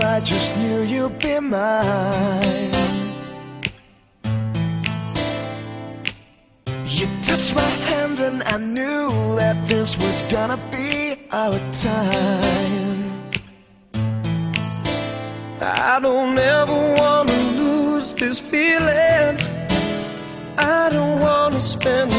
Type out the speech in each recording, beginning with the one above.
I just knew you'd be mine. You touched my hand, and I knew that this was gonna be our time. I don't ever wanna lose this feeling. I don't wanna spend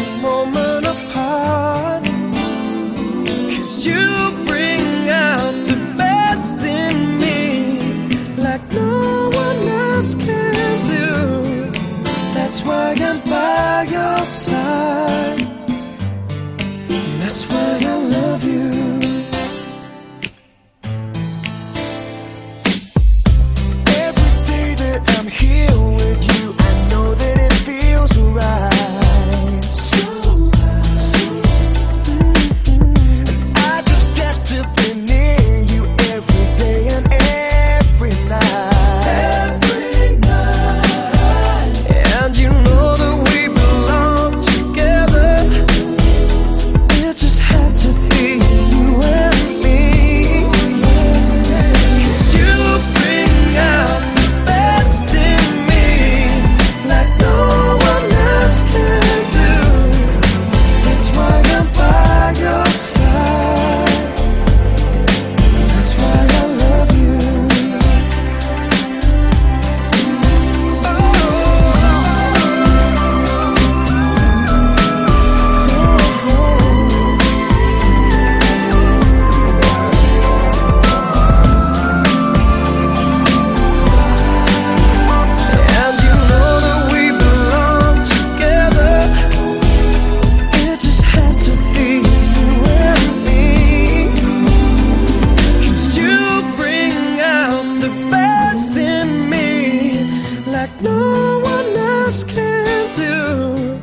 no one else can do.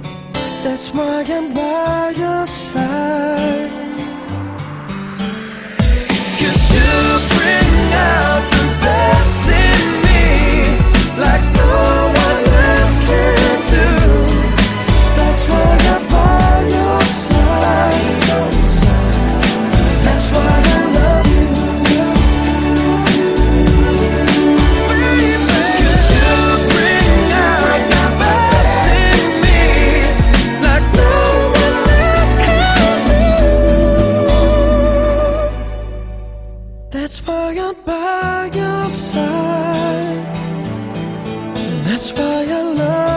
That's why I'm by your side. That's why I'm by your side. That's why I love.